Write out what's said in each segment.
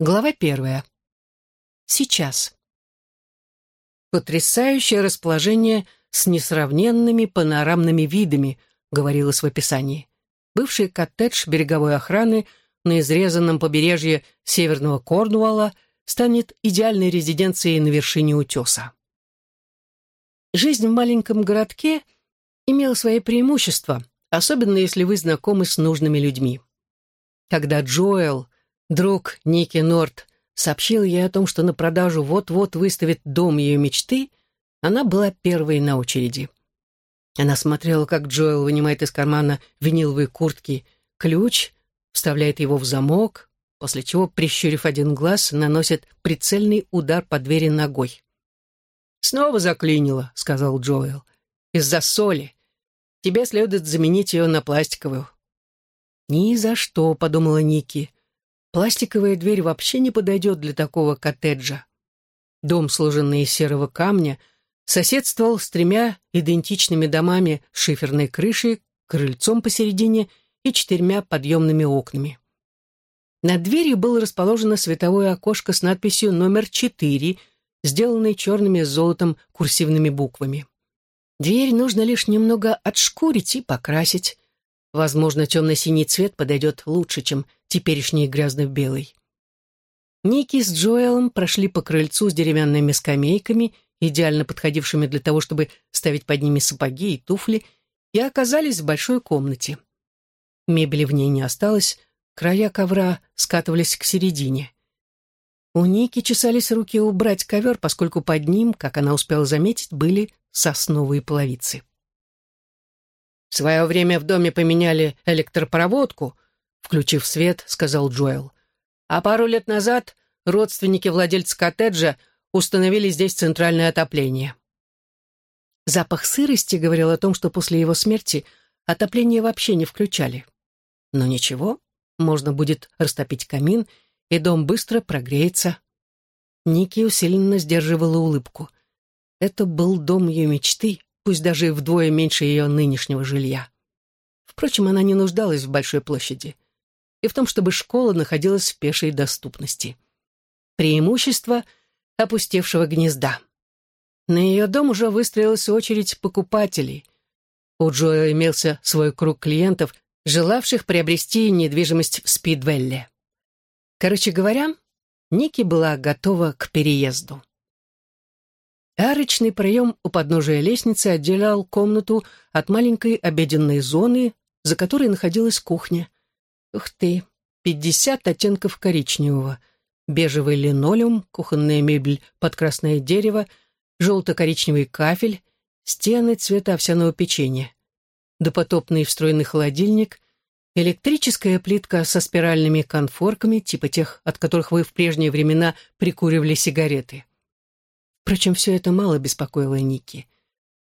Глава первая. Сейчас. Потрясающее расположение с несравненными панорамными видами, говорилось в описании. Бывший коттедж береговой охраны на изрезанном побережье северного Корнуолла станет идеальной резиденцией на вершине утеса. Жизнь в маленьком городке имела свои преимущества, особенно если вы знакомы с нужными людьми. Когда Джоэл, друг Ники Норт, сообщил ей о том, что на продажу вот-вот выставит дом ее мечты, она была первой на очереди. Она смотрела, как Джоэл вынимает из кармана виниловой куртки ключ, вставляет его в замок, после чего, прищурив один глаз, наносит прицельный удар по двери ногой. «Снова заклинило», — сказал Джоэл. «Из-за соли. Тебе следует заменить ее на пластиковую». «Ни за что», — подумала Ники. «Пластиковая дверь вообще не подойдет для такого коттеджа». Дом, сложенный из серого камня, соседствовал с тремя идентичными домами с шиферной крышей, крыльцом посередине и четырьмя подъемными окнами. Над дверью было расположено световое окошко с надписью «Номер 4», сделанной черными золотом курсивными буквами. Дверь нужно лишь немного отшкурить и покрасить. Возможно, темно-синий цвет подойдет лучше, чем теперешний грязно-белый. Ники с Джоэлом прошли по крыльцу с деревянными скамейками, идеально подходившими для того, чтобы ставить под ними сапоги и туфли, и оказались в большой комнате. Мебели в ней не осталось, края ковра скатывались к середине. У Ники чесались руки убрать ковер, поскольку под ним, как она успела заметить, были сосновые половицы. «В свое время в доме поменяли электропроводку», включив свет, сказал Джоэл. «А пару лет назад родственники владельца коттеджа установили здесь центральное отопление». Запах сырости говорил о том, что после его смерти отопление вообще не включали. Но ничего, можно будет растопить камин, и дом быстро прогреется. Ники усиленно сдерживала улыбку. Это был дом ее мечты, пусть даже вдвое меньше ее нынешнего жилья. Впрочем, она не нуждалась в большой площади и в том, чтобы школа находилась в пешей доступности. Преимущество опустевшего гнезда. На ее дом уже выстроилась очередь покупателей. У Джоя имелся свой круг клиентов, желавших приобрести недвижимость в Спидвелле. Короче говоря, Ники была готова к переезду. Арочный проем у подножия лестницы отделял комнату от маленькой обеденной зоны, за которой находилась кухня. Ух ты, пятьдесят оттенков коричневого. Бежевый линолеум, кухонная мебель под красное дерево, желто-коричневый кафель, стены цвета овсяного печенья, допотопный встроенный холодильник, электрическая плитка со спиральными конфорками, типа тех, от которых вы в прежние времена прикуривали сигареты. Впрочем, все это мало беспокоило Ники.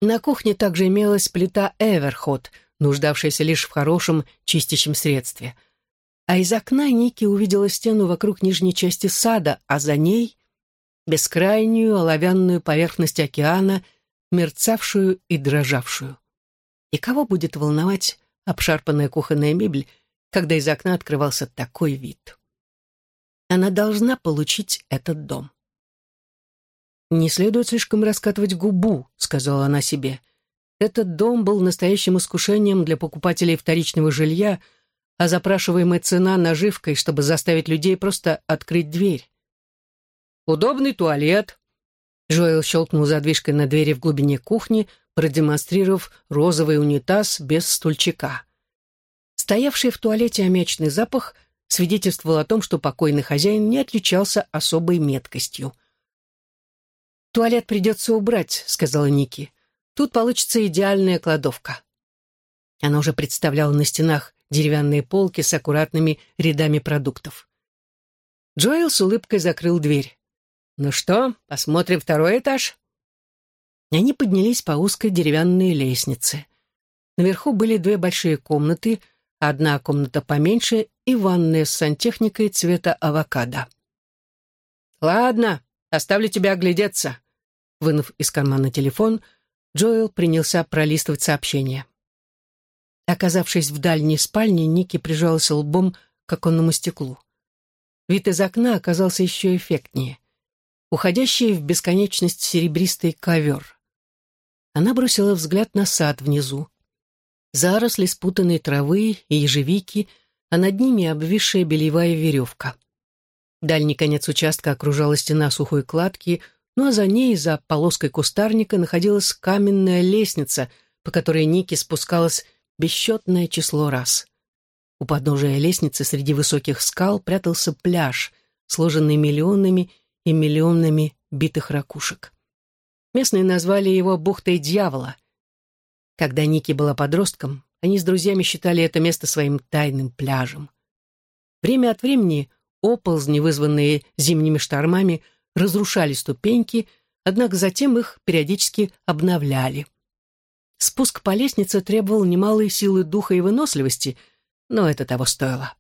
На кухне также имелась плита Эверхот, нуждавшаяся лишь в хорошем чистящем средстве. А из окна Ники увидела стену вокруг нижней части сада, а за ней — бескрайнюю оловянную поверхность океана, мерцавшую и дрожавшую. И кого будет волновать обшарпанная кухонная мебель, когда из окна открывался такой вид? Она должна получить этот дом. «Не следует слишком раскатывать губу», — сказала она себе. «Этот дом был настоящим искушением для покупателей вторичного жилья, а запрашиваемая цена наживкой, чтобы заставить людей просто открыть дверь». «Удобный туалет», Джоэл щелкнул задвижкой на двери в глубине кухни, продемонстрировав розовый унитаз без стульчика. Стоявший в туалете аммиачный запах свидетельствовал о том, что покойный хозяин не отличался особой меткостью — «Туалет придется убрать», — сказала Ники. «Тут получится идеальная кладовка». Она уже представляла на стенах деревянные полки с аккуратными рядами продуктов. Джоэл с улыбкой закрыл дверь. «Ну что, посмотрим второй этаж?» Они поднялись по узкой деревянной лестнице. Наверху были две большие комнаты, одна комната поменьше и ванная с сантехникой цвета авокадо. «Ладно, оставлю тебя оглядеться», Вынув из кармана телефон, Джоэл принялся пролистывать сообщения. Оказавшись в дальней спальне, Ники прижалась лбом к оконному стеклу. вид из окна оказался еще эффектнее. Уходящий в бесконечность серебристый ковер. Она бросила взгляд на сад внизу. Заросли спутанной травы и ежевики, а над ними обвисшая белевая веревка. Дальний конец участка окружала стена сухой кладки, ну а за ней, за полоской кустарника, находилась каменная лестница, по которой Ники спускалась бесчетное число раз. У подножия лестницы среди высоких скал прятался пляж, сложенный миллионами и миллионами битых ракушек. Местные назвали его «бухтой дьявола». Когда Ники была подростком, они с друзьями считали это место своим тайным пляжем. Время от времени оползни, вызванные зимними штормами, разрушали ступеньки, однако затем их периодически обновляли. Спуск по лестнице требовал немалой силы духа и выносливости, но это того стоило.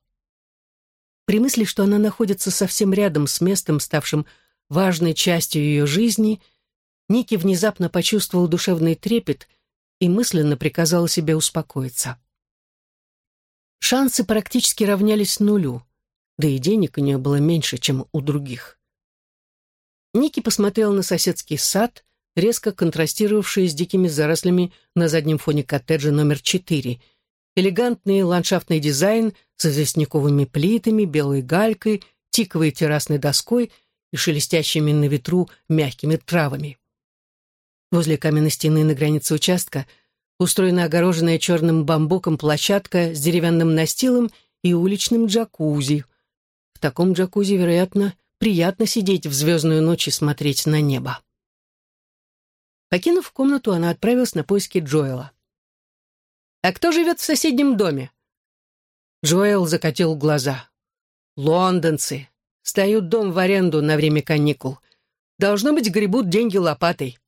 При мысли, что она находится совсем рядом с местом, ставшим важной частью ее жизни, Ники внезапно почувствовал душевный трепет и мысленно приказал себе успокоиться. Шансы практически равнялись нулю, да и денег у нее было меньше, чем у других. Ники посмотрел на соседский сад, резко контрастировавший с дикими зарослями на заднем фоне коттеджа номер 4. Элегантный ландшафтный дизайн с известняковыми плитами, белой галькой, тиковой террасной доской и шелестящими на ветру мягкими травами. Возле каменной стены на границе участка устроена огороженная черным бамбуком площадка с деревянным настилом и уличным джакузи. В таком джакузи, вероятно, приятно сидеть в звездную ночь и смотреть на небо. Покинув комнату, она отправилась на поиски Джоэла. «А кто живет в соседнем доме?» Джоэл закатил глаза. «Лондонцы. Стают дом в аренду на время каникул. Должно быть, гребут деньги лопатой».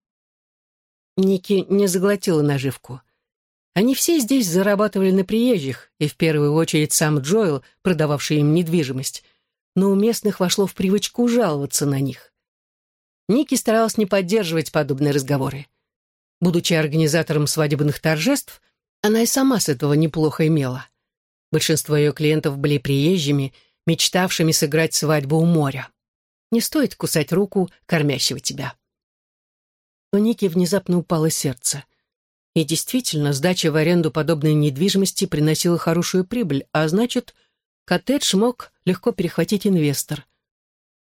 Ники не заглотила наживку. Они все здесь зарабатывали на приезжих, и в первую очередь сам Джоэл, продававший им недвижимость, но у местных вошло в привычку жаловаться на них. Ники старалась не поддерживать подобные разговоры. Будучи организатором свадебных торжеств, она и сама с этого неплохо имела. Большинство ее клиентов были приезжими, мечтавшими сыграть свадьбу у моря. Не стоит кусать руку кормящего тебя. У Ники внезапно упало сердце. И действительно, сдача в аренду подобной недвижимости приносила хорошую прибыль, а значит, коттедж мог легко перехватить инвестор.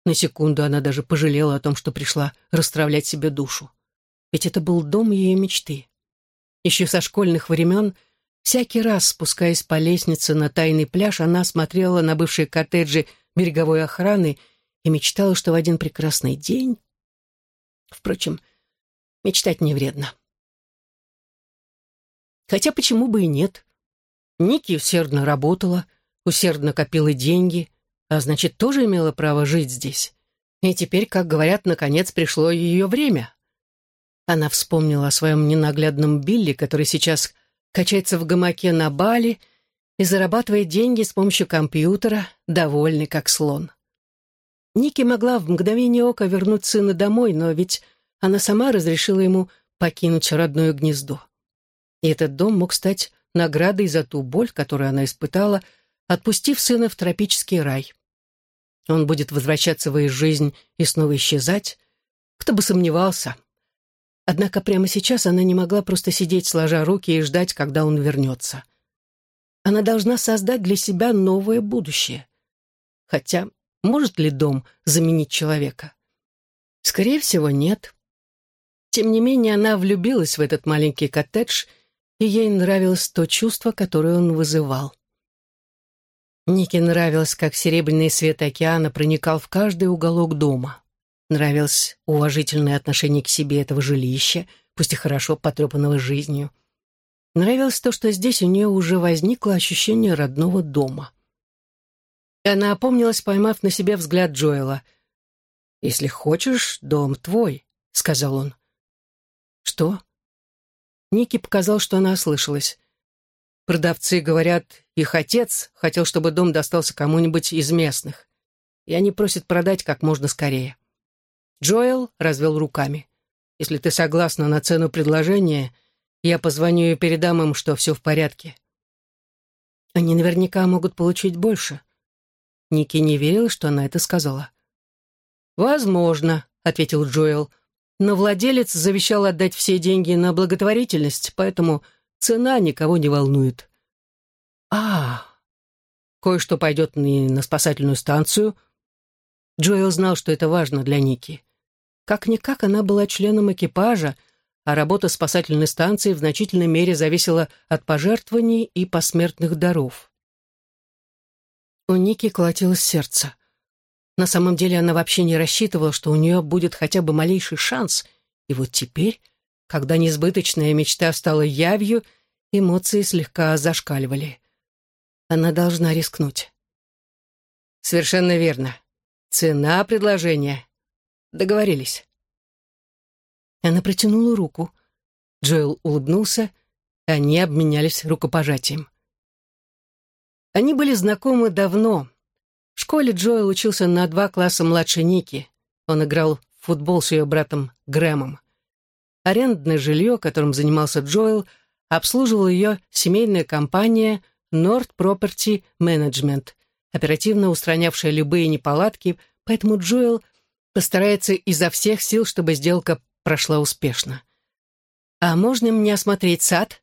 На секунду она даже пожалела о том, что пришла расстравлять себе душу. Ведь это был дом ее мечты. Еще со школьных времен, всякий раз, спускаясь по лестнице на тайный пляж, она смотрела на бывшие коттеджи береговой охраны и мечтала, что в один прекрасный день... Впрочем, Мечтать не вредно. Хотя почему бы и нет? Ники усердно работала, усердно копила деньги, а значит, тоже имела право жить здесь. И теперь, как говорят, наконец пришло ее время. Она вспомнила о своем ненаглядном Билли, который сейчас качается в гамаке на Бали и зарабатывает деньги с помощью компьютера, довольный как слон. Ники могла в мгновение ока вернуть сына домой, но ведь она сама разрешила ему покинуть родное гнездо. И этот дом мог стать наградой за ту боль, которую она испытала, отпустив сына в тропический рай. Он будет возвращаться в ее жизнь и снова исчезать. Кто бы сомневался. Однако прямо сейчас она не могла просто сидеть, сложа руки, и ждать, когда он вернется. Она должна создать для себя новое будущее. Хотя, может ли дом заменить человека? Скорее всего, нет. Тем не менее, она влюбилась в этот маленький коттедж, и ей нравилось то чувство, которое он вызывал. Нике нравилось, как серебряный свет океана проникал в каждый уголок дома. Нравилось уважительное отношение к себе этого жилища, пусть и хорошо потрепанного жизнью. Нравилось то, что здесь у нее уже возникло ощущение родного дома. И она опомнилась, поймав на себе взгляд Джоэла. «Если хочешь, дом твой», — сказал он. «Что?» Ники показал, что она ослышалась. Продавцы говорят, их отец хотел, чтобы дом достался кому-нибудь из местных, и они просят продать как можно скорее. Джоэл развел руками. «Если ты согласна на цену предложения, я позвоню и передам им, что все в порядке». «Они наверняка могут получить больше». Ники не верил, что она это сказала. «Возможно», — ответил Джоэл, «но владелец завещал отдать все деньги на благотворительность, поэтому цена никого не волнует». «А, кое-что пойдет не на спасательную станцию». Джоэл знал, что это важно для Ники. Как-никак она была членом экипажа, а работа спасательной станции в значительной мере зависела от пожертвований и посмертных даров. У Ники колотилось сердце. На самом деле она вообще не рассчитывала, что у нее будет хотя бы малейший шанс, и вот теперь, когда несбыточная мечта стала явью, эмоции слегка зашкаливали. Она должна рискнуть. «Совершенно верно. Цена предложения. Договорились». Она протянула руку. Джоэл улыбнулся, и они обменялись рукопожатием. Они были знакомы давно. В школе Джоэл учился на два класса младше Ники. Он играл в футбол с ее братом Грэмом. Арендное жилье, которым занимался Джоэл, обслуживала ее семейная компания Nord Property Management, оперативно устранявшая любые неполадки, поэтому Джоэл постарается изо всех сил, чтобы сделка прошла успешно. «А можно мне осмотреть сад?»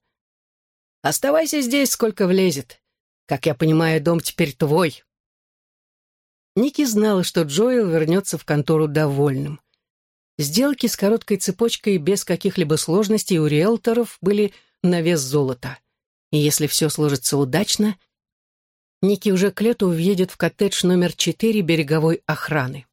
«Оставайся здесь, сколько влезет. Как я понимаю, дом теперь твой». Ники знала, что Джоэл вернется в контору довольным. Сделки с короткой цепочкой без каких-либо сложностей у риэлторов были на вес золота. И если все сложится удачно, Ники уже к лету въедет в коттедж номер 4 береговой охраны.